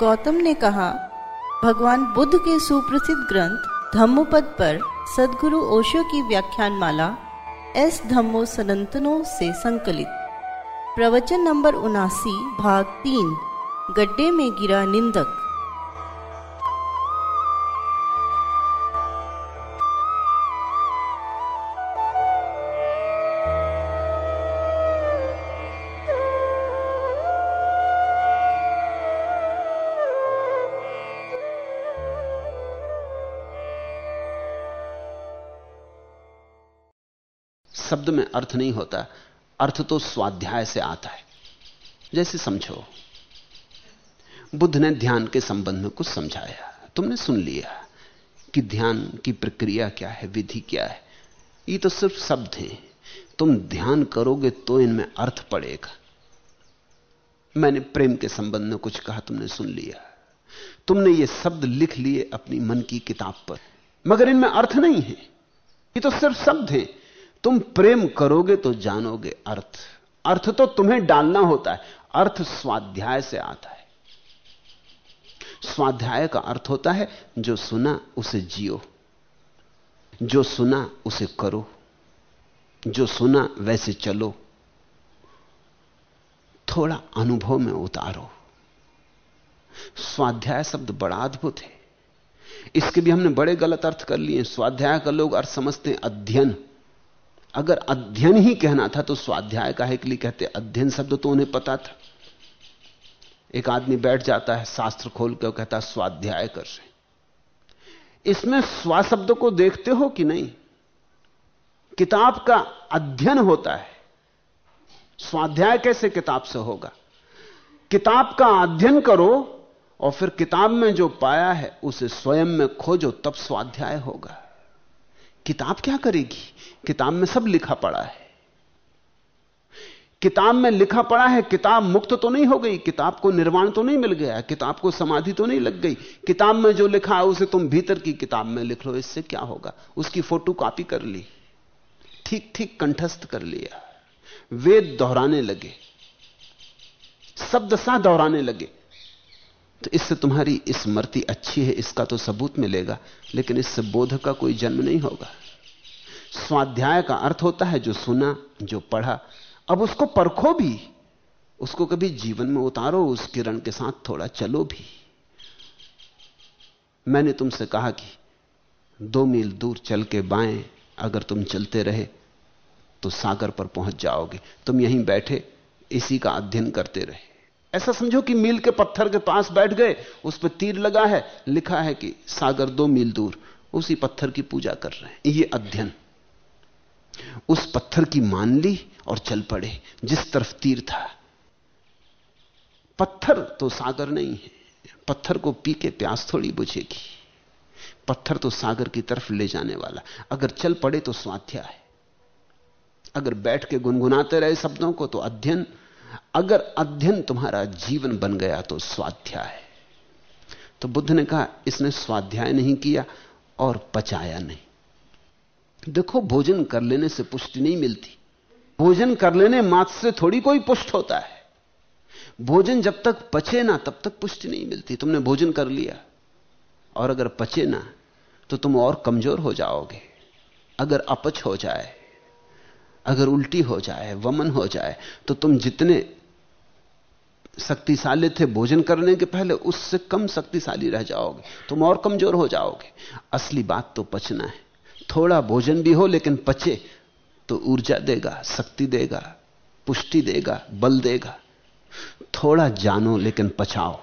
गौतम ने कहा, भगवान बुद्ध के सुप्रसिद्ध ग्रंथ धम्मपद पर सदगुरु ओशो की व्याख्यान माला एस धम्मो सनंतनों से संकलित। प्रवचन नंबर उनासी, भाग तीन, गड्ढे में गिरा निंदक। शब्द में अर्थ नहीं होता। अर्थ तो स्वाध्याय से आता है। जैसे समझो, बुद्ध ने ध्यान के संबंध में कुछ समझाया। तुमने सुन लिया कि ध्यान की प्रक्रिया क्या है, विधि क्या है। ये तो सिर्फ़ शब्द हैं। तुम ध्यान करोगे तो इनमें अर्थ पड़ेगा। मैंने प्रेम के संबंध में कुछ कहा, तुमने सुन लिया। तुमने ये शब्द लिख लिए अपनी मन की किताब पर। मगर इनमें अर्थ नहीं है। ये तो सिर्फ़ शब्द हैं। तुम प्रेम करोगे तो जानोगे अर्थ। अर्थ तो तुम्हें डालना होता है। अर्थ स्वाध्याय से आता है। स्वाध्याय का अर्थ होता है, जो सुना उसे जियो। जो सुना उसे करो। जो सुना वैसे चलो। थोड़ा अनुभव में उतारो। स्वाध्याय शब्द बड़ा अद्भुत है। इसके भी हमने बड़े गलत अर्थ कर लिए स्वाध्याय का लोग अर्थ समझते हैं अध्ययन। अगर अध्ययन ही कहना था तो स्वाध्याय का है के लिए कहते, अध्ययन शब्द तो उन्हें पता था। एक आदमी बैठ जाता है, शास्त्र खोल कर कहता, स्वाध्याय कर रहे इसमें स्वा शब्द को देखते हो कि नहीं? किताब का अध्ययन होता है। स्वाध्याय कैसे किताब से होगा? किताब का अध्ययन करो, और फिर किताब में जो पाया है, उसे स्वयं में खोजो, तब स्वाध्याय होगा। किताब क्या करेगी? किताब में सब लिखा पड़ा है। किताब में लिखा पड़ा है, किताब मुक्त तो नहीं हो गई, किताब को निर्वाण तो नहीं मिल गया, किताब को समाधि तो नहीं लग गई। किताब में जो लिखा है, उसे तुम भीतर की किताब में लिख लो, इससे क्या होगा? उसकी फ़ोटो कॉपी कर ली। ठीक ठीक कंठस्थ कर लिया। वेद दोहराने लगे। शब्द सा दोहराने लगे। तो इससे तुम्हारी स्मृति अच्छी है, इसका तो सबूत मिलेगा, लेकिन इससे बोध का कोई जन्म नहीं होगा। स्वाध्याय का अर्थ होता है जो सुना, जो पढ़ा, अब उसको परखो भी। उसको कभी जीवन में उतारो, उस किरण के साथ थोड़ा चलो भी। मैंने तुमसे कहा कि दो मील दूर चल के बाएँ, अगर तुम चलते रहे तो सागर पर पहुँच जाओगे। तुम यहीं बैठे, इसी का अध्ययन करते रहे। ऐसा समझो कि मील के पत्थर के पास बैठ गए, उस पर तीर लगा है, लिखा है कि सागर दो मील दूर, उसी पत्थर की पूजा कर रहे हैं। ये अध्ययन। उस पत्थर की मान ली और चल पड़े, जिस तरफ़ तीर था। पत्थर तो सागर नहीं है, पत्थर को पी के प्यास थोड़ी बुझेगी। पत्थर तो सागर की तरफ़ ले जाने वाला। अगर चल पड़े तो स्वाध्याय। अगर बैठ के गुनगुनाते रहे शब्दों को तो अध्ययन अगर अध्ययन तुम्हारा जीवन बन गया तो स्वाध्याय है। तो बुद्ध ने कहा, इसने स्वाध्याय नहीं किया और पचाया नहीं। देखो, भोजन कर लेने से पुष्टि नहीं मिलती। भोजन कर लेने मात्र से थोड़ी कोई पुष्ट होता है। भोजन जब तक पचे ना, तब तक पुष्टि नहीं मिलती। तुमने भोजन कर लिया और अगर पचे ना तो तुम और कमज़ोर हो जाओगे। अगर अपच हो जाए अगर उल्टी हो जाए, वमन हो जाए तो तुम जितने शक्तिशाली थे भोजन करने के पहले, उससे कम शक्तिशाली रह जाओगे। तुम और कमज़ोर हो जाओगे। असली बात तो पचना है। थोड़ा भोजन भी हो, लेकिन पचे तो ऊर्जा देगा, शक्ति देगा, पुष्टि देगा, बल देगा। थोड़ा जानो, लेकिन पचाओ।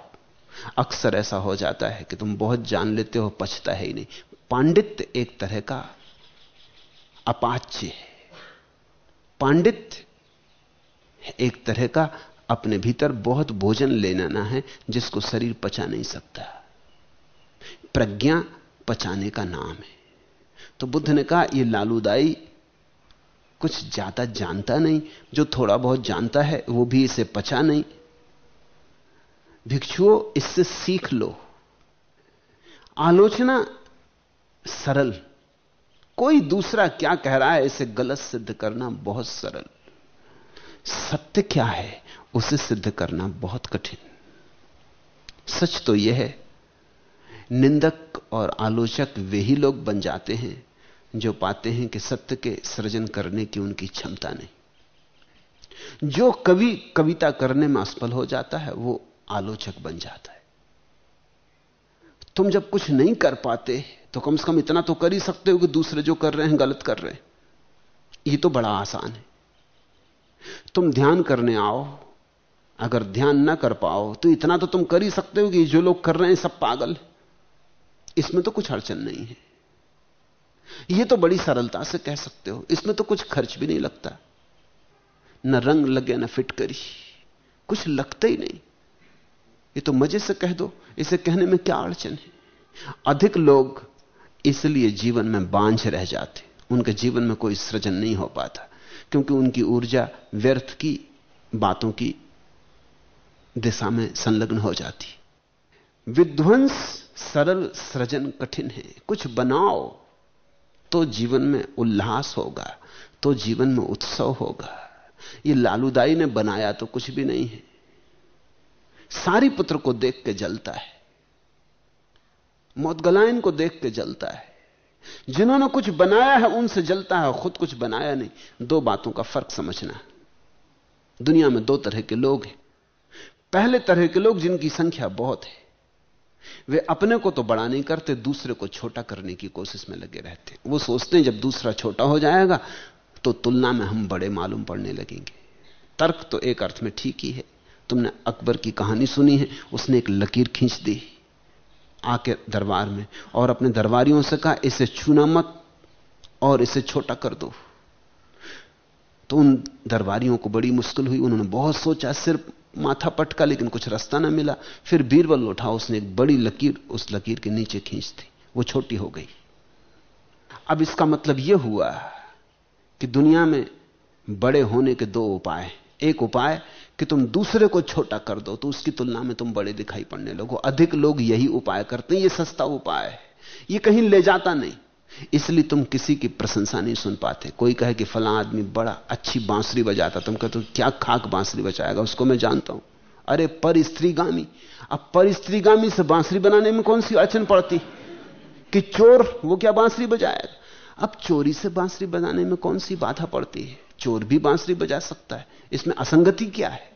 अक्सर ऐसा हो जाता है कि तुम बहुत जान लेते हो, पचता है ही नहीं। पांडित्य एक तरह का अपाच्य है। पांडित्य एक तरह का अपने भीतर बहुत भोजन ले लेना है, जिसको शरीर पचा नहीं सकता। प्रज्ञा पचाने का नाम है। तो बुद्ध ने कहा यह लालूदाई कुछ ज़्यादा जानता नहीं, जो थोड़ा बहुत जानता है, वो भी इसे पचा नहीं। भिक्षुओं, इससे सीख लो। आलोचना सरल कोई दूसरा क्या कह रहा है, इसे गलत सिद्ध करना बहुत सरल। सत्य क्या है, उसे सिद्ध करना बहुत कठिन। सच तो यह है, निंदक और आलोचक वे ही लोग बन जाते हैं, जो पाते हैं कि सत्य के सृजन करने की उनकी क्षमता नहीं। जो कवि कविता करने में असफल हो जाता है, वो आलोचक बन जाता है। तुम जब कुछ नहीं कर पाते तो कम से कम इतना तो कर ही सकते हो कि दूसरे जो कर रहे हैं, गलत कर रहे हैं। ये तो बड़ा आसान है। तुम ध्यान करने आओ। अगर ध्यान ना कर पाओ तो इतना तो तुम कर ही सकते हो कि जो लोग कर रहे हैं सब पागल इसमें तो कुछ अड़चन नहीं है। यह तो बड़ी सरलता से कह सकते हो। इसमें तो कुछ खर्च भी नहीं लगता। न रंग लगे, न फिट करी। कुछ लगता ही नहीं। ये तो मज़े से कह दो। इसे कहने में क्या अड़चन है? अधिक लोग इसलिए जीवन में बांझ रह जाते। उनके जीवन में कोई सृजन नहीं हो पाता, क्योंकि उनकी ऊर्जा व्यर्थ की बातों की दिशा में संलग्न हो जाती। विध्वंस सरल सृजन कठिन है। कुछ बनाओ तो जीवन में उल्लास होगा तो जीवन में उत्सव होगा। ये लालूदाई ने बनाया तो कुछ भी नहीं है। सारी पुत्र को देख के जलता है। मोदगलायन को देख के जलता है। जिन्होंने कुछ बनाया है, उनसे जलता है खुद कुछ बनाया नहीं। दो बातों का फ़र्क समझना दुनिया में दो तरह के लोग हैं। पहले तरह के लोग जिनकी संख्या बहुत है। वे अपने को तो बड़ा नहीं करते, दूसरे को छोटा करने की कोशिश में लगे रहते। वो सोचते हैं, जब दूसरा छोटा हो जाएगा तो तुलना में हम बड़े मालूम पड़ने लगेंगे। तर्क तो एक अर्थ में ठीक ही है। तुमने अकबर की कहानी सुनी है, उसने एक लकीर खींच दी। आके दरबार में। और अपने दरबारियों से कहा, इसे छूना मत और इसे छोटा कर दो। तो उन दरबारियों को बड़ी मुश्किल हुई। उन्होंने बहुत सोचा सिर्फ़ माथा पटका, लेकिन कुछ रास्ता ना मिला। फिर बीरबल उठा, उसने एक बड़ी लकीर, उस लकीर के नीचे खींच दी। वो छोटी हो गई। अब इसका मतलब यह हुआ कि दुनिया में बड़े होने के दो उपाय एक उपाय कि तुम दूसरे को छोटा कर दो तो उसकी तुलना में तुम बड़े दिखाई पड़ने लगो। अधिक लोग यही उपाय करते हैं, ये सस्ता उपाय है। ये कहीं ले जाता नहीं। इसलिए तुम किसी की प्रशंसा नहीं सुन पाते। कोई कहे कि फला आदमी बड़ा अच्छी बांसुरी बजाता तुम कहते क्या खाक बांसुरी बजाएगा उसको मैं जानता हूँ। अरे पर स्त्रीगामी अब पर स्त्रीगामी से बांसुरी बनाने में कौन सी अड़चन पड़ती? कि चोर, वो क्या बांसुरी बजाएगा? अब चोरी से बांसुरी बजाने में कौन सी बाधा पड़ती है? चोर भी बांसुरी बजा सकता है। इसमें असंगति क्या है?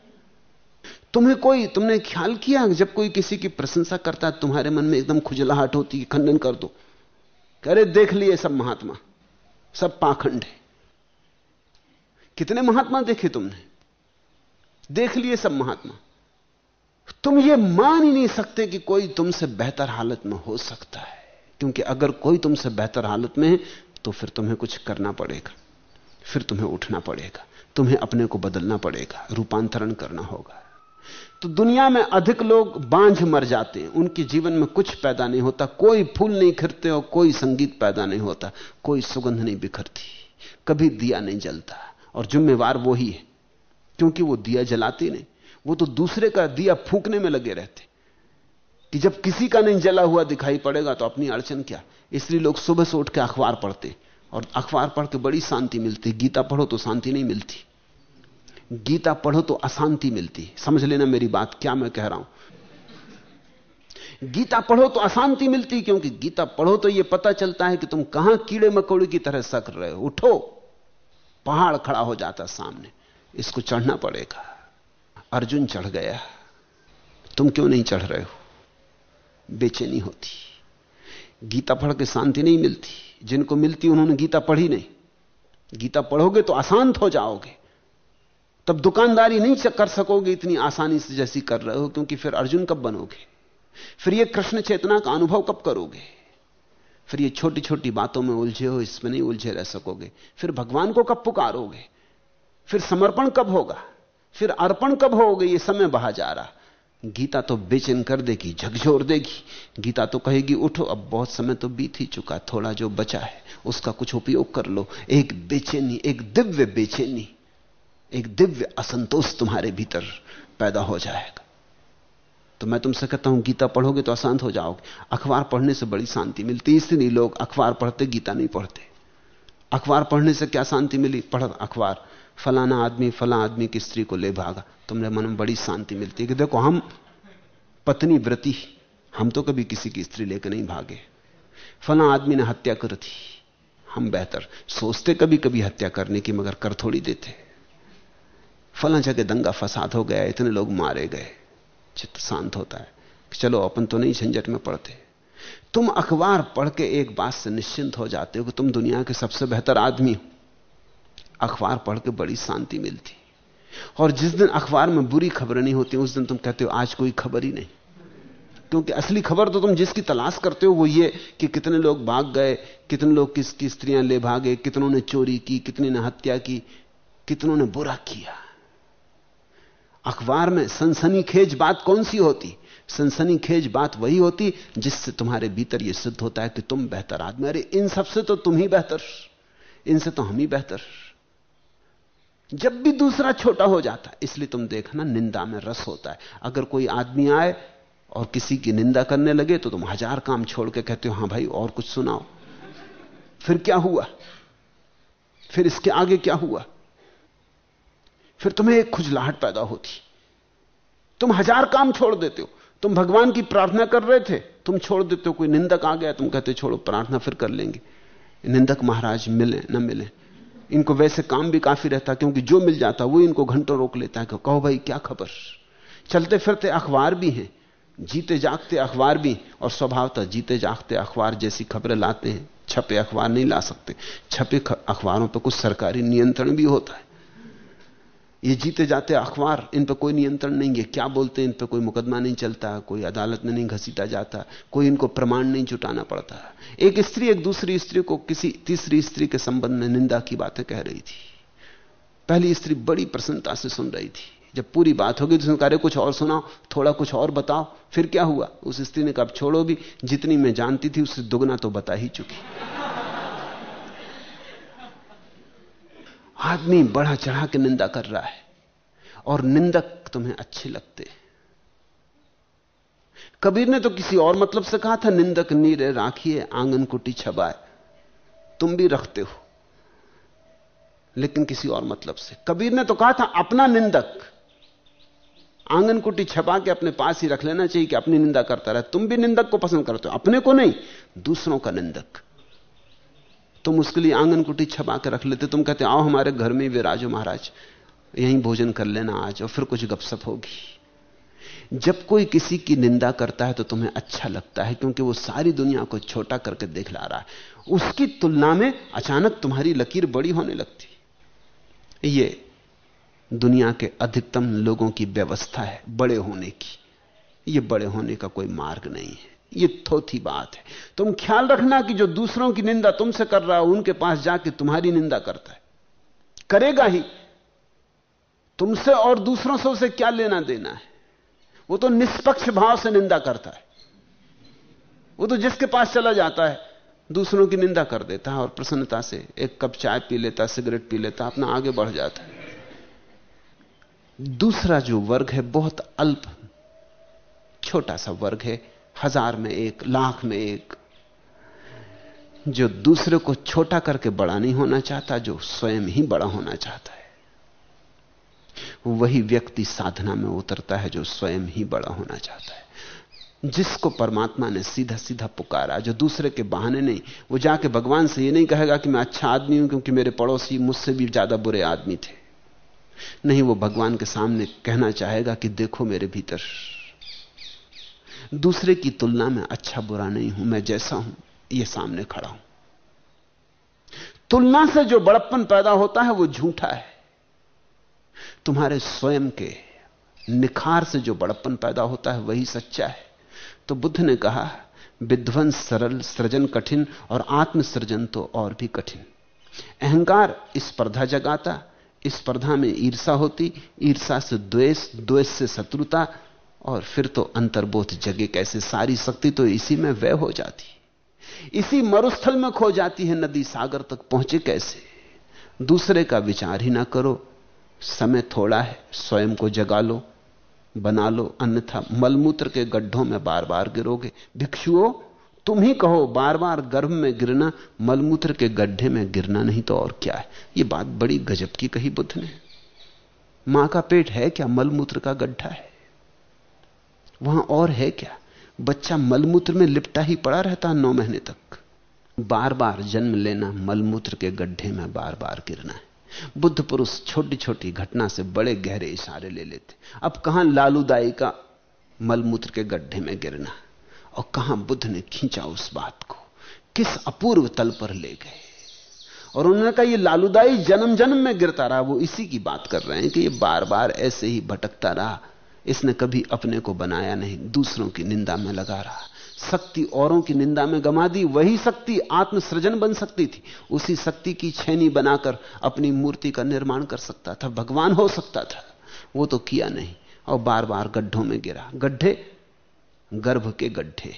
तुम्हें कोई, तुमने ख्याल किया जब कोई किसी की प्रशंसा करता है, तुम्हारे मन में एकदम खुजलाहट होती है खंडन कर दो? अरे देख लिए सब महात्मा, सब पाखंड है। कितने महात्मा देखे तुमने? देख लिए सब महात्मा। तुम ये मान ही नहीं सकते कि कोई तुमसे बेहतर हालत में हो सकता है। क्योंकि अगर कोई तुमसे बेहतर हालत में है तो फिर तुम्हें कुछ करना पड़ेगा। फिर तुम्हें उठना पड़ेगा। तुम्हें अपने को बदलना पड़ेगा। रूपांतरण करना होगा। तो दुनिया में अधिक लोग बांझ मर जाते हैं। उनके जीवन में कुछ पैदा नहीं होता, कोई फूल नहीं खिरते और कोई संगीत पैदा नहीं होता, कोई सुगंध नहीं बिखरती, कभी दिया नहीं जलता। और जिम्मेवार वो ही है, क्योंकि वो दिया जलाते नहीं। वो तो दूसरे का दिया फूकने में लगे रहते। कि जब किसी का नहीं जला हुआ दिखाई पड़ेगा तो अपनी अड़चन क्या? इसलिए लोग सुबह से उठ के अखबार पढ़ते और अखबार पढ़ के बड़ी शांति मिलती गीता पढ़ो तो शांति नहीं मिलती। गीता पढ़ो तो अशांति मिलती समझ लेना मेरी बात, क्या मैं कह रहा हूँ? गीता पढ़ो तो अशांति मिलती क्योंकि गीता पढ़ो तो यह पता चलता है कि तुम कहाँ कीड़े मकोड़े की तरह सक रहे हो। उठो, पहाड़ खड़ा हो जाता सामने, इसको चढ़ना पड़ेगा। अर्जुन चढ़ गया। तुम क्यों नहीं चढ़ रहे हो? बेचैनी होती। गीता पढ़ के शांति नहीं मिलती। जिनको मिलती उन्होंने गीता पढ़ी नहीं। गीता पढ़ोगे तो अशांत हो जाओगे। तब दुकानदारी नहीं कर सकोगे इतनी आसानी से जैसी कर रहे हो, क्योंकि फिर अर्जुन कब बनोगे? फिर ये कृष्ण चेतना का अनुभव कब करोगे? फिर ये छोटी छोटी बातों में उलझे हो, इसमें नहीं उलझे रह सकोगे। फिर भगवान को कब पुकारोगे? फिर समर्पण कब होगा? फिर अर्पण कब होगे? ये समय बहा जा रहा। गीता तो बेचैन कर देगी, झकझोर देगी। गीता तो कहेगी, उठो, अब बहुत समय तो बीत ही चुका, थोड़ा जो बचा है, उसका कुछ उपयोग कर लो। एक बेचैनी, एक दिव्य बेचैनी। एक दिव्य असंतोष तुम्हारे भीतर पैदा हो जाएगा। तो मैं तुमसे कहता हूँ, गीता पढ़ोगे तो अशांत हो जाओगे। अखबार पढ़ने से बड़ी शांति मिलती है, इसलिए लोग अखबार पढ़ते, गीता नहीं पढ़ते। अखबार पढ़ने से क्या शांति मिली? पढ़ अखबार। फलाना आदमी फला आदमी की स्त्री को ले भागा। तुमने मन में बड़ी शांति मिलती है कि देखो, हम पत्नी व्रति हम तो कभी किसी की स्त्री लेकर नहीं भागे। फला आदमी ने हत्या कर थी हम बेहतर। सोचते कभी कभी हत्या करने की, मगर कर थोड़ी देते। फला जगह दंगा फसाद हो गया, इतने लोग मारे गए। चित्त शांत होता है कि चलो, अपन तो नहीं झंझट में पड़ते। तुम अखबार पढ़ के एक बात से निश्चिंत हो जाते हो कि तुम दुनिया के सबसे बेहतर आदमी हो। अखबार पढ़ के बड़ी शांति मिलती। और जिस दिन अखबार में बुरी खबरें नहीं होती, उस दिन तुम कहते हो, आज कोई खबर ही नहीं। क्योंकि असली खबर तो तुम जिसकी तलाश करते हो, वो ये कि कितने लोग भाग गए, कितने लोग किसकी स्त्रियाँ ले भागे, कितनों ने चोरी की, कितने ने हत्या की, कितनों ने बुरा किया। अखबार में सनसनीखेज बात कौन सी होती? सनसनीखेज बात वही होती जिससे तुम्हारे भीतर यह सिद्ध होता है कि तुम बेहतर आदमी अरे, इन सबसे तो तुम ही बेहतर। इनसे तो हम ही बेहतर। जब भी दूसरा छोटा हो जाता है, इसलिए तुम देखना निंदा में रस होता है। अगर कोई आदमी आए और किसी की निंदा करने लगे तो तुम हज़ार काम छोड़ के कहते हो, हाँ भाई, और कुछ सुनाओ। फिर क्या हुआ? फिर इसके आगे क्या हुआ? फिर तुम्हें एक खुजलाहट पैदा होती। तुम हज़ार काम छोड़ देते हो। तुम भगवान की प्रार्थना कर रहे थे, तुम छोड़ देते हो। कोई निंदक आ गया, तुम कहते छोड़ो, प्रार्थना फिर कर लेंगे। निंदक महाराज मिले, न मिले। इनको वैसे काम भी काफ़ी रहता, क्योंकि जो मिल जाता, वो इनको घंटों रोक लेता है। कहो, भाई, क्या खबर? चलते फिरते अखबार भी हैं। जीते जागते अखबार भी और स्वभावतः जीते जागते अखबार जैसी खबरें लाते हैं। छपे अखबार नहीं ला सकते। छपे अखबारों पर कुछ सरकारी नियंत्रण भी होता है। ये जीते जाते अखबार, इन पर कोई नियंत्रण नहीं है। क्या बोलते हैं? इन पर कोई मुकदमा नहीं चलता, कोई अदालत में नहीं घसीटा जाता, कोई इनको प्रमाण नहीं जुटाना पड़ता। एक स्त्री एक दूसरी स्त्री को किसी तीसरी स्त्री के संबंध में निंदा की बातें कह रही थी। पहली स्त्री बड़ी प्रसन्नता से सुन रही थी। जब पूरी बात होगी तो कह कुछ और सुनाओ, थोड़ा कुछ और बताओ। फिर क्या हुआ? उस स्त्री ने कहा छोड़ो भी, जितनी मैं जानती थी, उससे दुगना तो बता ही चुकी। आदमी बढ़ा चढ़ा के निंदा कर रहा है और निंदक तुम्हें अच्छे लगते कबीर ने तो किसी और मतलब से कहा था, निंदक नीरे राखिए, आँगन कुटी छबाए। तुम भी रखते हो। लेकिन किसी और मतलब से। कबीर ने तो कहा था, अपना निंदक, आँगन कुटी छपा के अपने पास ही रख लेना चाहिए कि अपनी निंदा करता रहे। तुम भी निंदक को पसंद करते हो, अपने को नहीं, दूसरों का निंदक। तुम उसके लिए आँगन कुटी छपा के रख लेते, तुम कहते, आओ हमारे घर में विराजो महाराज, यहीं भोजन कर लेना आज, और फिर कुछ गपसप होगी। जब कोई किसी की निंदा करता है तो तुम्हें अच्छा लगता है, क्योंकि वो सारी दुनिया को छोटा करके देख ला रहा है। उसकी तुलना में अचानक तुम्हारी लकीर बड़ी होने लगती। ये दुनिया के अधिकतम लोगों की व्यवस्था है, बड़े होने की। ये बड़े होने का कोई मार्ग नहीं है। ये थोथी बात है। तुम ख्याल रखना कि जो दूसरों की निंदा तुमसे कर रहा हो, उनके पास जाके तुम्हारी निंदा करता है। करेगा ही। तुमसे और दूसरों से उसे क्या लेना देना है? वो तो निष्पक्ष भाव से निंदा करता है। वो तो जिसके पास चला जाता है, दूसरों की निंदा कर देता है और प्रसन्नता से एक कप चाय पी लेता, सिगरेट पी लेता, अपना आगे बढ़ जाता है। दूसरा जो वर्ग है, बहुत अल्प, छोटा सा वर्ग है हज़ार में एक, लाख में एक, जो दूसरे को छोटा करके बड़ा नहीं होना चाहता, जो स्वयं ही बड़ा होना चाहता है। वही व्यक्ति साधना में उतरता है, जो स्वयं ही बड़ा होना चाहता है। जिसको परमात्मा ने सीधा सीधा पुकारा, जो दूसरे के बहाने नहीं, वो जाके भगवान से ये नहीं कहेगा कि मैं अच्छा आदमी हूँ, क्योंकि मेरे पड़ोसी मुझसे भी ज़्यादा बुरे आदमी थे। नहीं, वो भगवान के सामने कहना चाहेगा कि देखो मेरे भीतर दूसरे की तुलना में अच्छा बुरा नहीं हूँ, मैं जैसा हूँ यह सामने खड़ा हूँ। तुलना से जो बड़प्पन पैदा होता है, वो झूठा है। तुम्हारे स्वयं के निखार से जो बड़प्पन पैदा होता है, वही सच्चा है। तो बुद्ध ने कहा, विध्वंस सरल, सृजन कठिन और आत्मसृजन तो और भी कठिन। अहंकार स्पर्धा जगाता, स्पर्धा में ईर्षा होती, ईर्षा से द्वेष द्वेष से शत्रुता और फिर तो अंतर्बोध जगे कैसे? सारी शक्ति तो इसी में व्यय हो जाती इसी मरुस्थल में खो जाती है नदी सागर तक पहुँचे कैसे? दूसरे का विचार ही ना करो। समय थोड़ा है, स्वयं को जगा लो, बना लो, अन्यथा मलमूत्र के गड्ढों में बार बार गिरोगे। भिक्षुओं, तुम ही कहो बार बार गर्भ में गिरना, मलमूत्र के गड्ढे में गिरना नहीं तो और क्या है? यह बात बड़ी गजब की कही बुद्ध ने। माँ का पेट है क्या मलमूत्र का गड्ढा है? वहाँ और है क्या? बच्चा मलमूत्र में लिपटा ही पड़ा रहता है नौ महीने तक। बार बार जन्म लेना मलमूत्र के गड्ढे में बार बार गिरना है। बुद्ध पुरुष छोटी छोटी घटना से बड़े गहरे इशारे ले लेते। अब कहाँ लालूदाई का मलमूत्र के गड्ढे में गिरना? और कहाँ बुद्ध ने खींचा उस बात को? किस अपूर्व तल पर ले गए? और उन्होंने कहा यह लालूदाई जन्म जन्म में गिरता रहा। वो इसी की बात कर रहे हैं कि ये बार बार ऐसे ही भटकता रहा। इसने कभी अपने को बनाया नहीं, दूसरों की निंदा में लगा रहा। शक्ति औरों की निंदा में गमा दी, वही शक्ति आत्मसृजन बन सकती थी। उसी शक्ति की छेनी बनाकर अपनी मूर्ति का निर्माण कर सकता था, भगवान हो सकता था। वो तो किया नहीं, और बार बार गड्ढों में गिरा। गड्ढे, गर्भ के गड्ढे।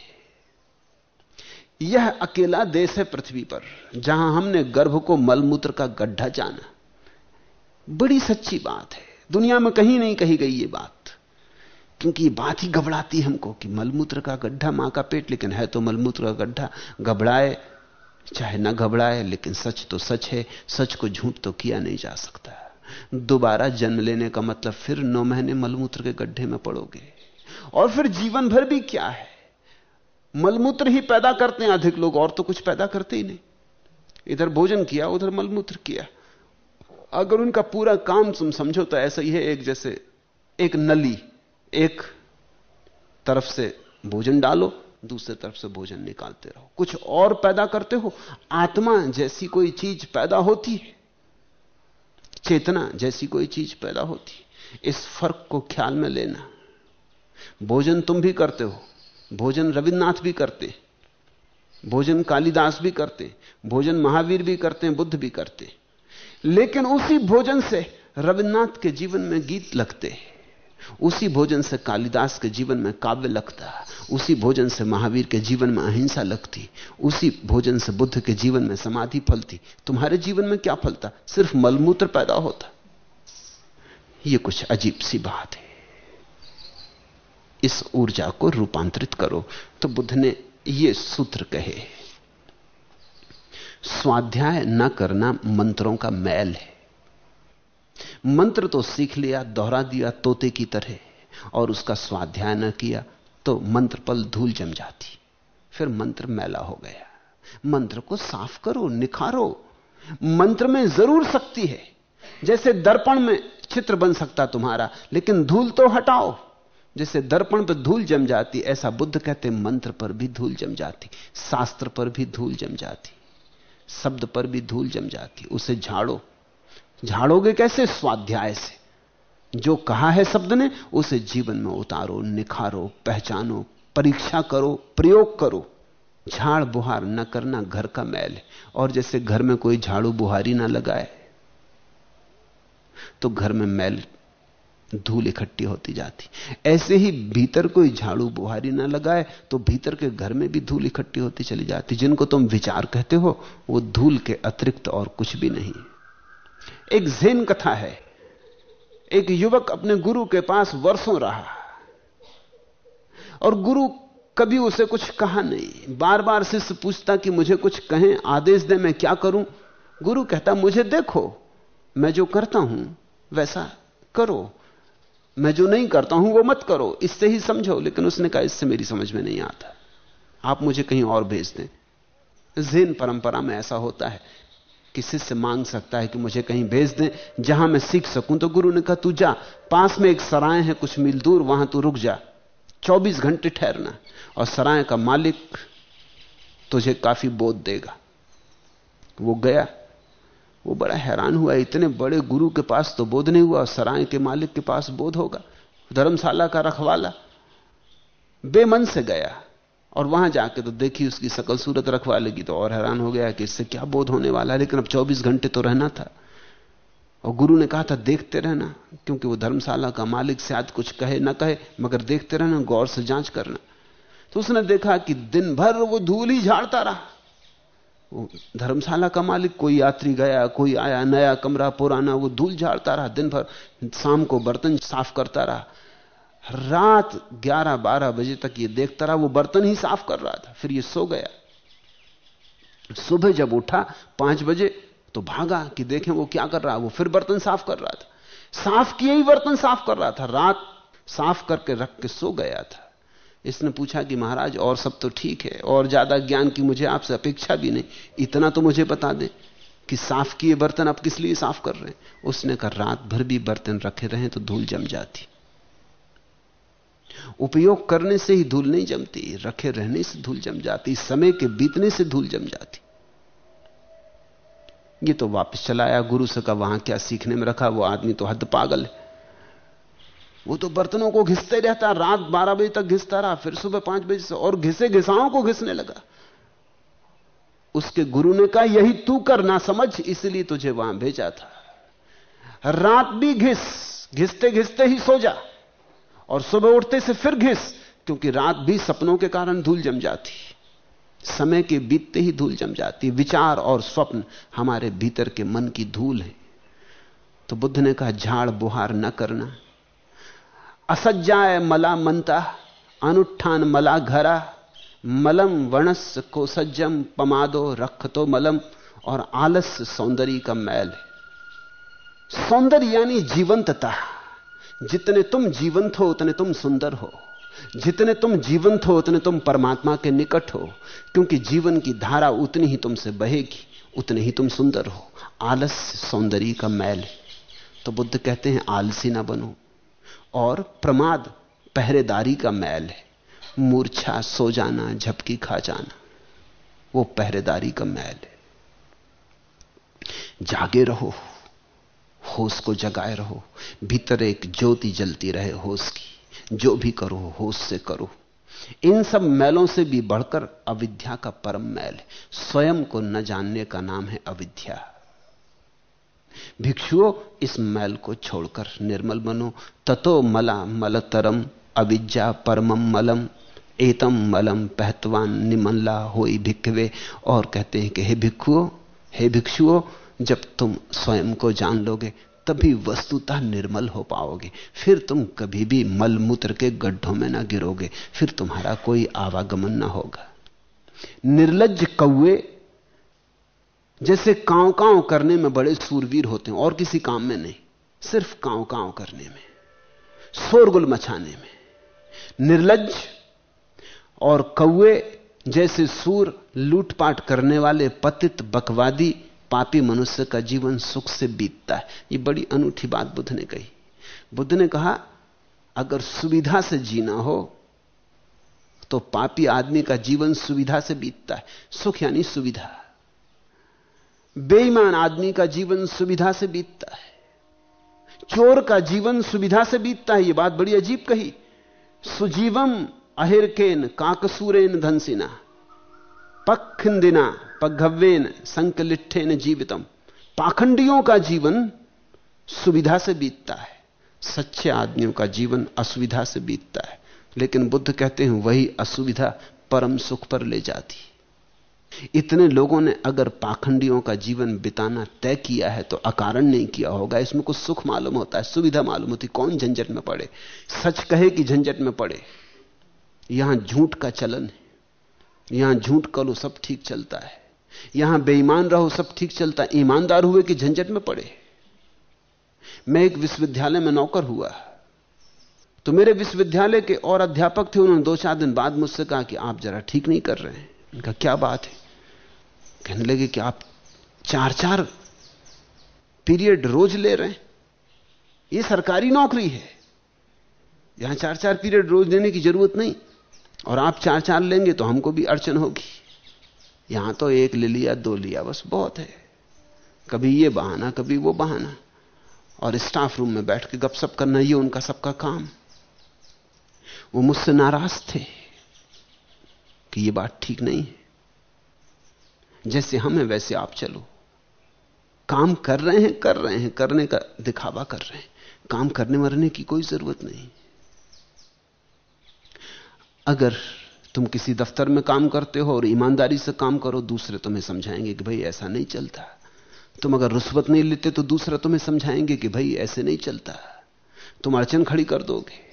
यह अकेला देश है पृथ्वी पर, जहाँ हमने गर्भ को मलमूत्र का गड्ढा जाना। बड़ी सच्ची बात है। दुनिया में कहीं नहीं कही गई ये बात। क्योंकि बात ही घबराती हमको कि मलमूत्र का गड्ढा, माँ का पेट, लेकिन है तो मलमूत्र का गड्ढा। घबराए, चाहे ना घबराए, लेकिन सच तो सच है, सच को झूठ तो किया नहीं जा सकता। दोबारा जन्म लेने का मतलब फिर नौ महीने मलमूत्र के गड्ढे में पड़ोगे। और फिर जीवन भर भी क्या है? मलमूत्र ही पैदा करते हैं अधिक लोग, और तो कुछ पैदा करते ही नहीं। इधर भोजन किया, उधर मलमूत्र किया। अगर उनका पूरा काम तुम समझो तो ऐसा ही है, एक जैसे एक नली। एक तरफ़ से भोजन डालो, दूसरे तरफ़ से भोजन निकालते रहो। कुछ और पैदा करते हो, आत्मा जैसी कोई चीज़ पैदा होती है, चेतना जैसी कोई चीज़ पैदा होती इस फ़र्क को ख्याल में लेना। भोजन तुम भी करते हो, भोजन रविन्द्रनाथ भी करते, भोजन कालिदास भी करते, भोजन महावीर भी करते हैं बुद्ध भी करते। लेकिन उसी भोजन से रविन्द्रनाथ के जीवन में गीत लगते हैं। उसी भोजन से कालिदास के जीवन में काव्य लगता उसी भोजन से महावीर के जीवन में अहिंसा लगती। उसी भोजन से बुद्ध के जीवन में समाधि फलती। तुम्हारे जीवन में क्या फलता? सिर्फ़ मलमूत्र पैदा होता। यह कुछ अजीब सी बात है। इस ऊर्जा को रूपांतरित करो। तो बुद्ध ने यह सूत्र कहे। स्वाध्याय न करना मंत्रों का मैल है। मंत्र तो सीख लिया, दोहरा दिया, तोते की तरह, और उसका स्वाध्याय न किया तो मंत्र पल धूल जम जाती। फिर मंत्र मैला हो गया। मंत्र को साफ़ करो, निखारो। मंत्र में ज़रूर शक्ति है। जैसे दर्पण में चित्र बन सकता तुम्हारा, लेकिन धूल तो हटाओ। जैसे दर्पण पर धूल जम जाती, ऐसा बुद्ध कहते मंत्र पर भी धूल जम जाती, शास्त्र पर भी धूल जम जाती, शब्द पर भी धूल जम जाती, उसे झाड़ो। झाड़ोगे कैसे स्वाध्याय से? जो कहा है शब्द ने, उसे जीवन में उतारो, निखारो, पहचानो, परीक्षा करो, प्रयोग करो। झाड़ बुहार न करना घर का मैल है। और जैसे घर में कोई झाड़ू बुहारी ना लगाए तो घर में मैल धूल इकट्ठी होती जाती। ऐसे ही भीतर कोई झाड़ू बुहारी ना लगाए तो भीतर के घर में भी धूल इकट्ठी होती चली जाती। जिनको तुम विचार कहते हो, वो धूल के अतिरिक्त और कुछ भी नहीं। एक जैन कथा है। एक युवक अपने गुरु के पास वर्षों रहा। और गुरु कभी उसे कुछ कहा नहीं। बार बार शिष्य पूछता कि मुझे कुछ कहें, आदेश दे, मैं क्या करूँ? गुरु कहता, मुझे देखो, मैं जो करता हूँ, वैसा करो। मैं जो नहीं करता हूँ, वो मत करो। इससे ही समझो। लेकिन उसने कहा, इससे मेरी समझ में नहीं आता। आप मुझे कहीं और भेज दें। जैन परंपरा में ऐसा होता है। किसी से मांग सकता है कि मुझे कहीं भेज दें, जहाँ मैं सीख सकूँ। तो गुरु ने कहा, तू जा, पास में एक सराय है, कुछ मील दूर, वहाँ तू रुक जा। 24 घंटे ठहरना, और सराय का मालिक तुझे काफ़ी बोध देगा। वो गया। वो बड़ा हैरान हुआ, इतने बड़े गुरु के पास तो बोध नहीं हुआ सराय के मालिक के पास बोध होगा, धर्मशाला का रखवाला। बेमन से गया। और वहाँ जाके तो देखी उसकी सकल सूरत रखवा लेगी तो और हैरान हो गया कि इससे क्या बोध होने वाला है। लेकिन अब 24 घंटे तो रहना था। और गुरु ने कहा था, देखते रहना, क्योंकि वो धर्मशाला का मालिक शायद कुछ कहे, ना कहे, मगर देखते रहना, गौर से जाँच करना। तो उसने देखा कि दिन भर वो धूल ही झाड़ता रहा। धर्मशाला का मालिक, कोई यात्री गया, कोई आया, नया कमरा पुराना, वो धूल झाड़ता रहा दिन भर। शाम को बर्तन साफ़ करता रहा। रात 11-12 बजे तक ये देखता रहा, वो बर्तन ही साफ़ कर रहा था, फिर ये सो गया। सुबह जब उठा पाँच बजे तो भागा कि देखें वो क्या कर रहा, वो फिर बर्तन साफ़ कर रहा था। साफ़ किए ही बर्तन साफ़ कर रहा था, रात साफ़ करके रख के सो गया था। इसने पूछा कि महाराज, और सब तो ठीक है, और ज़्यादा ज्ञान की मुझे आपसे अपेक्षा भी नहीं, इतना तो मुझे बता दें कि साफ़ किए बर्तन आप किस लिए साफ़ कर रहे हैं? उसने कहा, रात भर भी बर्तन रखे रहे तो धूल जम जाती। उपयोग करने से ही धूल नहीं जमती, रखे रहने से धूल जम जाती, समय के बीतने से धूल जम जाती। ये तो वापस चला आया, गुरु से कहा, वहाँ क्या सीखने में रखा? वो आदमी तो हद पागल है। वो तो बर्तनों को घिसते रहता, रात बारह बजे तक घिसता रहा, फिर सुबह पाँच बजे से और घिसे घिसाओं को घिसने लगा। उसके गुरु ने कहा, यही तू कर ना समझ, इसलिए तुझे वहाँ भेजा था। रात भी घिस, घिसते घिसते ही सो जा। और सुबह उठते से फिर घिस, क्योंकि रात भी सपनों के कारण धूल जम जाती समय के बीतते ही धूल जम जाती विचार और स्वप्न हमारे भीतर के मन की धूल है। तो बुद्ध ने कहा, झाड़ बुहार न करना। असज्जाय मला मनता अनुष्ठान मला घरा, मलम वणस को सज्जम, पमादो रख तो मलम, और आलस सौंदर्य का मैल है। सौंदर्य यानी जीवंतता। जितने तुम जीवंत हो, उतने तुम सुंदर हो। जितने तुम जीवंत हो, उतने तुम परमात्मा के निकट हो। क्योंकि जीवन की धारा उतनी ही तुमसे बहेगी, उतने ही तुम सुंदर हो। आलस सौंदर्य का मैल है। तो बुद्ध कहते हैं, आलसी ना बनो। और प्रमाद पहरेदारी का मैल है। मूर्छा, सो जाना, झपकी खा जाना, वो पहरेदारी का मैल है। जागे रहो। होश को जगाए रहो। भीतर एक ज्योति जलती रहे होश की जो भी करो होश से करो। इन सब मैलों से भी बढ़कर अविद्या का परम मैल स्वयं को न जानने का नाम है अविद्या। भिक्षुओं, इस मैल को छोड़कर निर्मल बनो। ततो मला मलतरम, अविद्या परमम मलम। एतम मलम पहतवान निमल्ला हो भिक्वे और कहते हैं कि, हे भिक्षुओं हे भिक्षुओं जब तुम स्वयं को जान लोगे, तभी वस्तुतः निर्मल हो पाओगे। फिर तुम कभी भी मल मूत्र के गड्ढों में ना गिरोगे, फिर तुम्हारा कोई आवागमन ना होगा। निर्लज कौए जैसे कांव कांव करने में बड़े सूरवीर होते हैं, और किसी काम में नहीं, सिर्फ़ कांव कांव करने में, शोरगुल मचाने में। निर्लज और कौए जैसे सूर लूटपाट करने वाले पतित बकवादी पापी मनुष्य का जीवन सुख से बीतता है। ये बड़ी अनूठी बात बुद्ध ने कही। बुद्ध ने कहा, अगर सुविधा से जीना हो तो पापी आदमी का जीवन सुविधा से बीतता है। सुख यानी सुविधा। बेईमान आदमी का जीवन सुविधा से बीतता है। चोर का जीवन सुविधा से बीतता है यह बात बड़ी अजीब कही। सुजीवम अहिरकेन काकसूरेन धनसिना पखिंदिना पगव्यन संकलिठेन जीवितम। पाखंडियों का जीवन सुविधा से बीतता है। सच्चे आदमियों का जीवन असुविधा से बीतता है। लेकिन बुद्ध कहते हैं, वही असुविधा परम सुख पर ले जाती। इतने लोगों ने अगर पाखंडियों का जीवन बिताना तय किया है तो अकारण नहीं किया होगा। इसमें कुछ सुख मालूम होता है, सुविधा मालूम होती। कौन झंझट में पड़े? सच कहे कि झंझट में पड़े? यहाँ झूठ का चलन है। यहाँ झूठ करो, सब ठीक चलता है। यहाँ बेईमान रहो, सब ठीक चलता है। ईमानदार हुए कि झंझट में पड़े। मैं एक विश्वविद्यालय में नौकर हुआ। तो मेरे विश्वविद्यालय के और अध्यापक थे, उन्होंने दो चार दिन बाद मुझसे कहा कि आप जरा ठीक नहीं कर रहे हैं। उनका क्या बात है? कहने लगे कि आप चार चार पीरियड रोज ले रहे हैं। ये सरकारी नौकरी है। यहाँ चार चार पीरियड रोज लेने की ज़रूरत नहीं। और आप चार चार लेंगे तो हमको भी अड़चन होगी। यहाँ तो एक ले लिया, दो लिया, बस बहुत है। कभी ये बहाना, कभी वो बहाना। और स्टाफ रूम में बैठ के गपशप करना, ये उनका सबका काम। वो मुझसे नाराज़ थे कि ये बात ठीक नहीं है। जैसे हम हैं वैसे आप चलो। काम कर रहे हैं, कर रहे हैं, करने का दिखावा कर रहे हैं। काम करने मरने की कोई ज़रूरत नहीं। अगर तुम किसी दफ्तर में काम करते हो और ईमानदारी से काम करो, दूसरे तुम्हें समझाएँगे कि भाई ऐसा नहीं चलता। तुम अगर रुस्वत नहीं लेते तो दूसरे तुम्हें समझाएँगे कि भाई ऐसे नहीं चलता। तुम अड़चन खड़ी कर दोगे।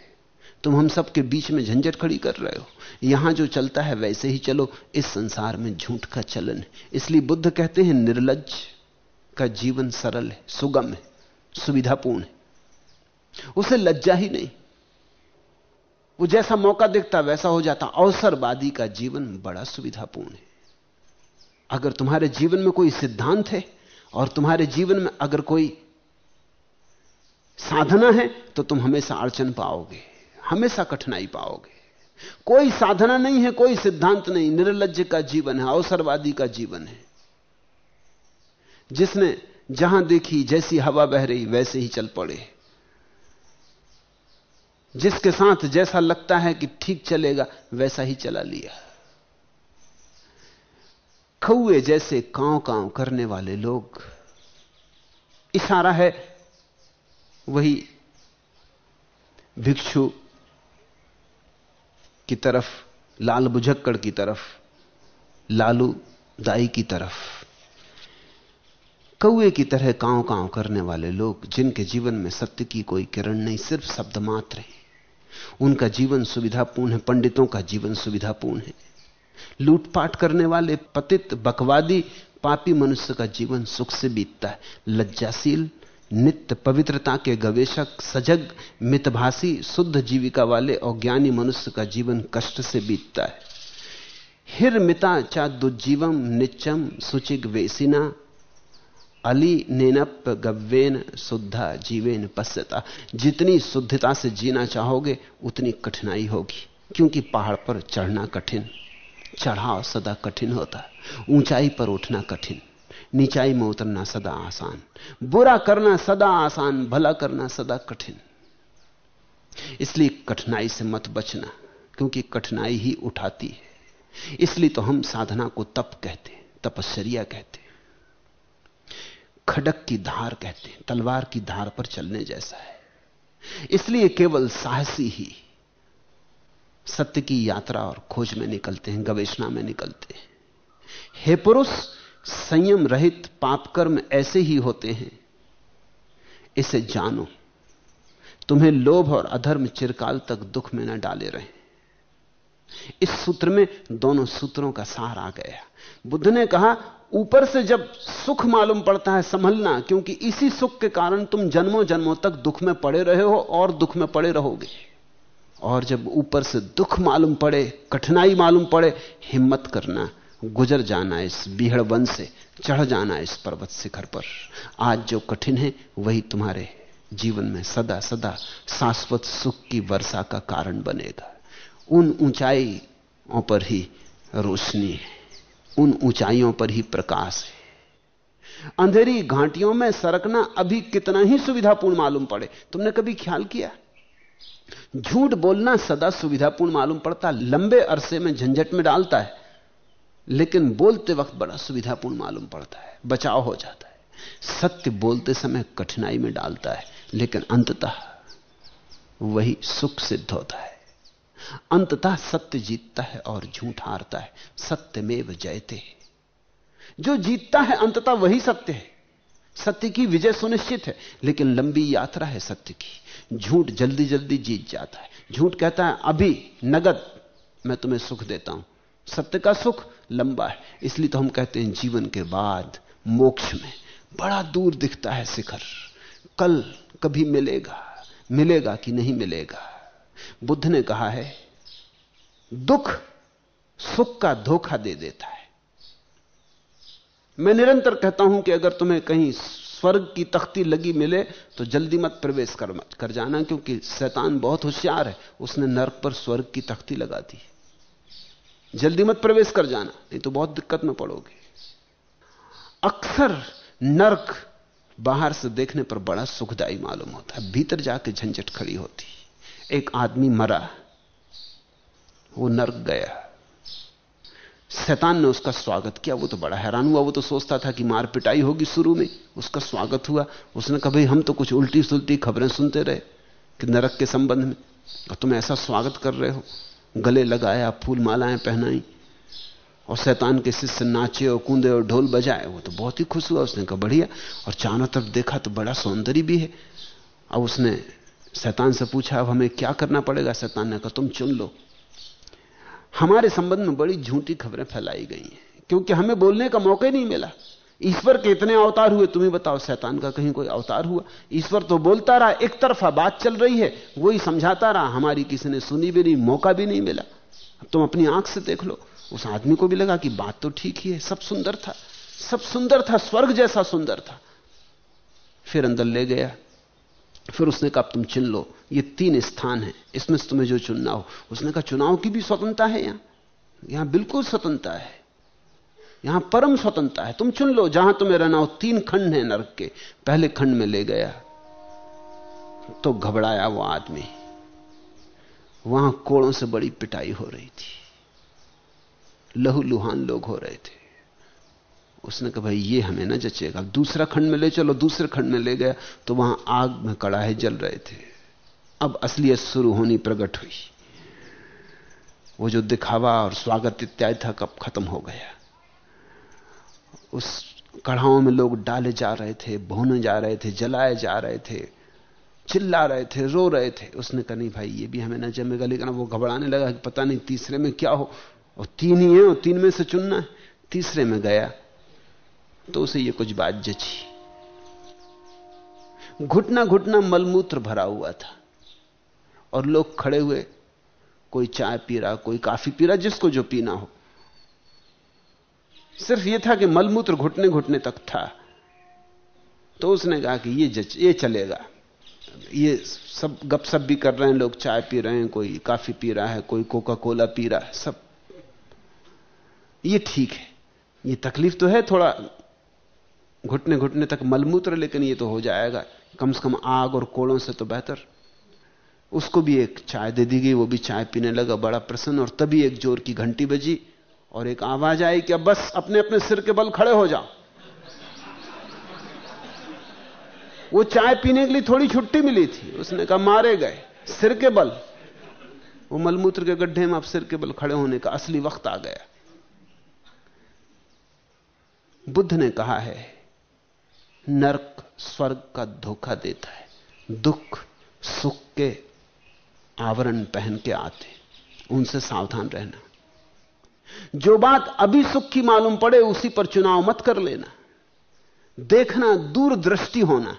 तुम हम सबके बीच में झंझट खड़ी कर रहे हो। यहाँ जो चलता है वैसे ही चलो। इस संसार में झूठ का चलन है। इसलिए बुद्ध कहते हैं, निर्लज का जीवन सरल है, सुगम है, सुविधापूर्ण है। उसे लज्जा ही नहीं। वो जैसा मौका दिखता वैसा हो जाता। अवसरवादी का जीवन बड़ा सुविधापूर्ण है। अगर तुम्हारे जीवन में कोई सिद्धांत है और तुम्हारे जीवन में अगर कोई साधना है तो तुम हमेशा अड़चन पाओगे, हमेशा कठिनाई पाओगे। कोई साधना नहीं है, कोई सिद्धांत नहीं। निर्लज का जीवन है, अवसरवादी का जीवन है। जिसने जहाँ देखी, जैसी हवा बह रही, वैसे ही चल पड़े। जिसके साथ जैसा लगता है कि ठीक चलेगा, वैसा ही चला लिया। खौए जैसे कांव कांव करने वाले लोग, इशारा है वही भिक्षु की तरफ़, लाल बुझक्कड़ की तरफ़, लालू दाई की तरफ़। कौए की तरह कांव कांव करने वाले लोग, जिनके जीवन में सत्य की कोई किरण नहीं, सिर्फ़ शब्द मात्र है। उनका जीवन सुविधापूर्ण है, पंडितों का जीवन सुविधापूर्ण है। लूटपाट करने वाले, पतित, बकवादी, पापी मनुष्य का जीवन सुख से बीतता है। लज्जाशील, नित्य पवित्रता के गवेशक सजग, मितभाषी, शुद्ध जीविका वाले और ज्ञानी मनुष्य का जीवन कष्ट से बीतता है। हिर मिता चा दुजीवम निचम सुचिग वेसिना अली नेनप गव्वेन शुद्धा जीवेन पश्यता। जितनी शुद्धता से जीना चाहोगे, उतनी कठिनाई होगी। क्योंकि पहाड़ पर चढ़ना कठिन, चढ़ाव सदा कठिन होता। है ऊंचाई पर उठना कठिन, नीचाई में उतरना सदा आसान। बुरा करना सदा आसान, भला करना सदा कठिन। इसलिए कठिनाई से मत बचना, क्योंकि कठिनाई ही उठाती है। इसलिए तो हम साधना को तप कहते तपश्चर्या कहते खडक की धार कहते हैं, तलवार की धार पर चलने जैसा है। इसलिए केवल साहसी ही सत्य की यात्रा और खोज में निकलते हैं, गवेषणा में निकलते हैं। हे पुरुष, संयम रहित पाप कर्म ऐसे ही होते हैं। इसे जानो, तुम्हें लोभ और अधर्म चिरकाल तक दुख में न डाले रहे। इस सूत्र में दोनों सूत्रों का सार आ गया। बुद्ध ने कहा, ऊपर से जब सुख मालूम पड़ता है संभलना, क्योंकि इसी सुख के कारण तुम जन्मों जन्मों तक दुख में पड़े रहे हो और दुख में पड़े रहोगे। और जब ऊपर से दुख मालूम पड़े, कठिनाई मालूम पड़े, हिम्मत करना, गुजर जाना इस बीहड़ वन से, चढ़ जाना इस पर्वत शिखर पर। आज जो कठिन है, वही तुम्हारे जीवन में सदा सदा शाश्वत सुख की वर्षा का कारण बनेगा। उन ऊंचाइयों पर ही रोशनी है। उन ऊंचाइयों पर ही प्रकाश है। अंधेरी घाटियों में सरकना अभी कितना ही सुविधापूर्ण मालूम पड़े। तुमने कभी ख्याल किया? झूठ बोलना सदा सुविधापूर्ण मालूम पड़ता, लंबे अरसे में झंझट में डालता है, लेकिन बोलते वक्त बड़ा सुविधापूर्ण मालूम पड़ता है, बचाव हो जाता है। सत्य बोलते समय कठिनाई में डालता है, लेकिन अंततः वही सुख सिद्ध होता है। अंततः सत्य जीतता है और झूठ हारता है। सत्य सत्यमेव जयते जो जीतता है, अंततः वही सत्य है। सत्य की विजय सुनिश्चित है, लेकिन लंबी यात्रा है सत्य की। झूठ जल्दी जल्दी जीत जाता है। झूठ कहता है, अभी नगद, मैं तुम्हें सुख देता हूँ। सत्य का सुख लंबा है। इसलिए तो हम कहते हैं, जीवन के बाद मोक्ष में बड़ा दूर दिखता है शिखर। कल कभी मिलेगा मिलेगा कि नहीं मिलेगा? बुद्ध ने कहा है, दुख सुख का धोखा दे देता है। मैं निरंतर कहता हूँ कि अगर तुम्हें कहीं स्वर्ग की तख्ती लगी मिले तो जल्दी मत प्रवेश कर मत कर जाना, क्योंकि शैतान बहुत होशियार है। उसने नर्क पर स्वर्ग की तख्ती लगा दी। जल्दी मत प्रवेश कर जाना, नहीं तो बहुत दिक्कत में पड़ोगे। अक्सर नर्क बाहर से देखने पर बड़ा सुखदाई मालूम होता है, भीतर जाके झंझट खड़ी होती। एक आदमी मरा। वो नर्क गया। शैतान ने उसका स्वागत किया। वो तो बड़ा हैरान हुआ। वो तो सोचता था कि मार पिटाई होगी शुरू में। उसका स्वागत हुआ। उसने कहा, भाई, हम तो कुछ उल्टी सुलटी खबरें सुनते रहे कि नरक के संबंध में। और तुम ऐसा स्वागत कर रहे हो। गले लगाया, फूल मालाएँ पहनाई। और शैतान के शिष्य नाचे और कूदे और ढोल बजाए। वो तो बहुत ही खुश हुआ। उसने कहा, बढ़िया। और चारों तरफ़ देखा तो बड़ा सौंदर्य भी है। अब उसने शैतान से पूछा, अब हमें क्या करना पड़ेगा शैतान ने? कहा, तुम चुन लो। हमारे संबंध में बड़ी झूठी खबरें फैलाई गई हैं, क्योंकि हमें बोलने का मौका ही नहीं मिला। ईश्वर के इतने अवतार हुए, तुम्हें बताओ, शैतान का कहीं कोई अवतार हुआ? ईश्वर तो बोलता रहा, एक तरफा बात चल रही है, वही समझाता रहा, हमारी किसी ने सुनी भी नहीं, मौका भी नहीं मिला। तुम अपनी आँख से देख लो, उस आदमी को भी लगा कि बात तो ठीक ही है, सब सुंदर था, सब सुंदर था, स्वर्ग जैसा सुंदर था। फिर अंदर ले गया फिर उसने कहा तुम चुन लो, ये तीन स्थान है, इसमें से तुम्हें जो चुनना हो। उसने कहा, चुनाव की भी स्वतंत्रता है यहाँ। यहाँ बिल्कुल स्वतंत्रता है। यहाँ परम स्वतंत्रता है। तुम चुन लो, जहाँ तुम्हें रहना हो। तीन खंड है नरक के। पहले खंड में ले गया तो घबराया वो आदमी। वहाँ कोड़ों से बड़ी पिटाई हो रही थी। लहू लुहान लोग हो रहे थे। उसने कहा, भाई, ये हमें ना जचेगा। दूसरा खंड में ले चलो, दूसरे खंड में ले गया तो वहाँ आग में कड़ाहे जल रहे थे। अब असलियत शुरू होनी प्रकट हुई। वो जो दिखावा और स्वागत इत्यादि था, कब खत्म हो गया। उस कढ़ाओं में लोग डाले जा रहे थे भोने जा रहे थे, जलाए जा रहे थे, चिल्ला रहे थे, रो रहे थे। उसने कहा, नहीं भाई, ये भी हमें ना जमेगा। लेकिन वो घबराने लगा कि पता नहीं तीसरे में क्या हो। और तीन ही है, और तीन में से चुनना है। तीसरे में गया। तो उसे यह कुछ बात जची घुटना घुटना मलमूत्र भरा हुआ था और लोग खड़े हुए, कोई चाय पी रहा, कोई काफ़ी पी रहा, जिसको जो पीना हो। सिर्फ़ यह था कि मलमूत्र घुटने घुटने तक था। तो उसने कहा कि ये जच, ये चलेगा। ये सब गपशप भी कर रहे हैं, लोग चाय पी रहे हैं, कोई काफ़ी पी रहा है, कोई कोका कोला पी रहा है, सब। ये ठीक है। ये तकलीफ़ तो है थोड़ा घुटने घुटने तक मलमूत्र, लेकिन ये तो हो जाएगा। कम से कम आग और कोड़ों से तो बेहतर। उसको भी एक चाय दे दी गई, वो भी चाय पीने लगा, बड़ा प्रसन्न, और तभी एक ज़ोर की घंटी बजी, और एक आवाज़ आई कि अब बस अपने अपने सिर के बल खड़े हो जाओ। वो चाय पीने के लिए थोड़ी छुट्टी मिली थी। उसने कहा, मारे गए, सिर के बल। वो मलमूत्र के गड्ढे में अब सिर के बल खड़े होने का असली वक्त आ गया। बुद्ध ने कहा है नरक स्वर्ग का धोखा देता है। दुख, सुख के आवरण पहन के आते उनसे सावधान रहना। जो बात अभी सुख की मालूम पड़े, उसी पर चुनाव मत कर लेना। देखना, दूरदृष्टि होना।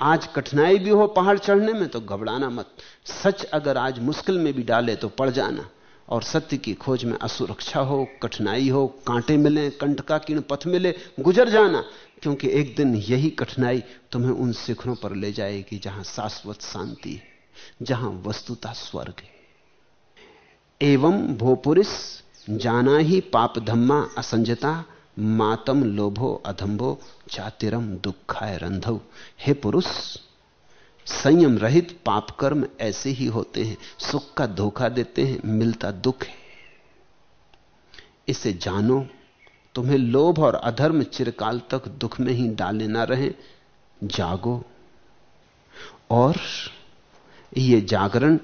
आज कठिनाई भी हो पहाड़ चढ़ने में तो घबराना मत। सच अगर आज मुश्किल में भी डाले तो पड़ जाना। और सत्य की खोज में असुरक्षा हो, कठिनाई हो, कांटे मिले, कंटका किण पथ मिले, गुजर जाना, क्योंकि एक दिन यही कठिनाई तुम्हें उन शिखरों पर ले जाएगी जहाँ शाश्वत शांति है, जहाँ वस्तुता स्वर्ग है। एवं भोपुरिस, जाना ही पाप धम्मा असंजता, मातम लोभो अधम्भो, चातिरम दुखाय रंधव हे पुरुष संयम रहित पाप कर्म ऐसे ही होते हैं। सुख का धोखा देते हैं, मिलता दुख है। इसे जानो, तुम्हें लोभ और अधर्म चिरकाल तक दुख में ही डाले ना रहे, जागो। और ये जागरण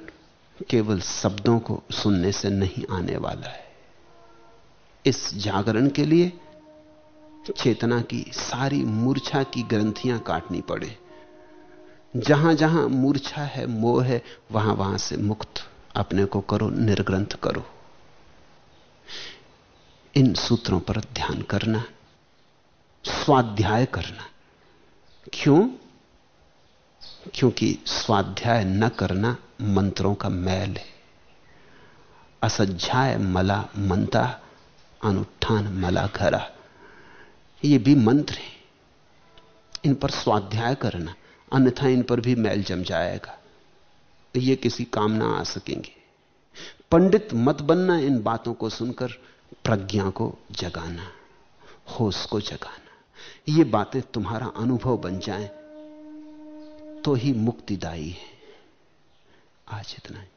केवल शब्दों को सुनने से नहीं आने वाला है। इस जागरण के लिए चेतना की सारी मूर्छा की ग्रंथियाँ काटनी पड़े। जहाँ जहाँ मूर्छा है, मोह है वहाँ वहाँ से मुक्त अपने को करो, निर्ग्रंथ करो। इन सूत्रों पर ध्यान करना, स्वाध्याय करना। क्यों? क्योंकि स्वाध्याय न करना मंत्रों का मैल है। असज्जाय मला मंता अनुष्ठान मला घरा। ये भी मंत्र है। इन पर स्वाध्याय करना। अन्यथा इन पर भी मैल जम जाएगा। ये किसी काम ना आ सकेंगे। पंडित मत बनना इन बातों को सुनकर, प्रज्ञा को जगाना, होश को जगाना। ये बातें तुम्हारा अनुभव बन जाए तो ही मुक्तिदायी है। आज इतना ही।